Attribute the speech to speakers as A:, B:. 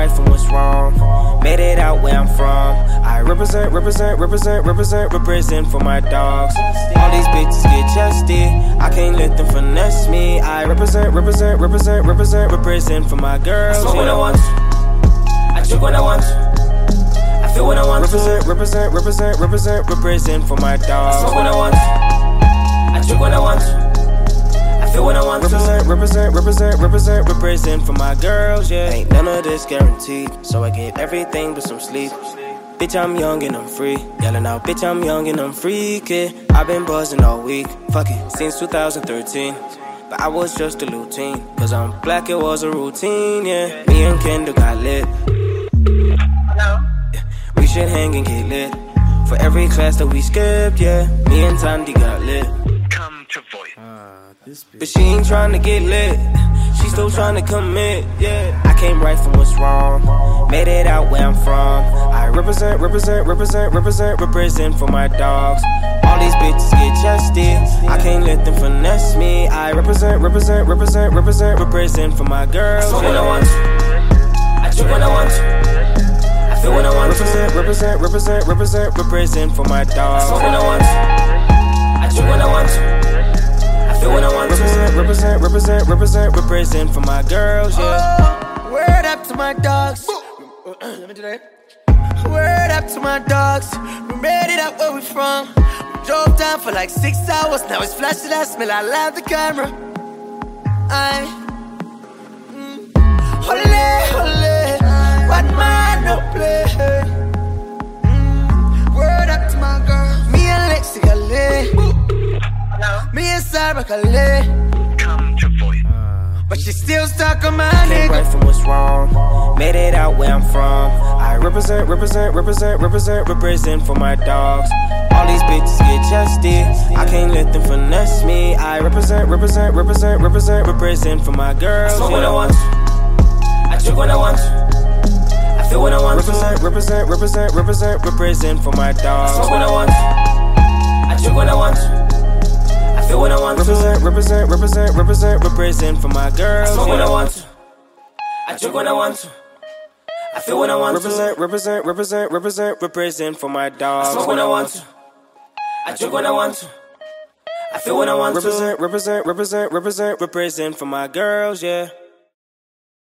A: right from what's wrong. Made it out where I'm from. I represent, represent, represent, represent, represent for my dogs. All these bitches get chesty. I can't let them finesse me. I represent, represent, represent, represent, represent for my girls. I
B: smoke when I want. I drink when I want. I feel when I want
A: represent. Represent, represent, represent, represent, represent for my dogs.
B: I smoke when I want. I drink when I want
A: Represent, represent, represent, represent for my girls, yeah. Ain't none of this guaranteed, so I get everything but some sleep. Bitch, I'm young and I'm free. Yelling out, bitch, I'm young and I'm free, kid. I've been buzzing all week, fuck it, since 2013. But I was just a routine, cause I'm black, it was a routine, yeah. Me and Kendall got lit. Yeah. We should hang and get lit. For every class that we skipped, yeah. Me and Tandy got lit.
C: Come to voice.
A: But she ain't trying to get lit. She still trying to commit, yeah. I came right from what's wrong. Made it out where I'm from. I represent, represent, represent, represent, represent for my dogs. All these bitches get chesty. I can't let them finesse me. I represent, represent, represent, represent, represent for my girls.
B: I when I want to. I drink when I want to. I feel when I want
A: to. Represent, represent, represent, represent, represent for my dogs.
B: I when I want to. I drink when I want to feel what I want
A: represent, to. Represent, represent, represent, represent for my girls, yeah.
D: Oh, word up to my dogs. Let me do that. Word up to my dogs. We made it up where we from. We drove down for like six hours. Now it's flashing. I smell. I love the camera. I. me and Sarah Calais.
C: Come to voice.
D: Uh, but she still stuck on my
A: Came
D: nigga.
A: right from what's wrong. Made it out where I'm from. I represent, represent, represent, represent, represent for my dogs. All these bitches get chesty. I can't let them finesse me. I represent, represent, represent, represent, represent for my girls.
B: I smoke when I want. I drink when I want. I feel when I want
A: represent. Represent, represent, represent, represent, for my dogs.
B: I smoke when I want. I drink when I want feel what I want
A: represent, to. Represent, represent, represent, represent for my girls.
B: I smoke when I want to. I drink when I want to. I feel what I want
A: represent,
B: to.
A: Represent, represent, represent, represent for my dogs.
B: I smoke when I want to. I drink when I want to. I feel what I want
A: represent,
B: to.
A: Represent, represent, represent, represent, represent for my girls, yeah.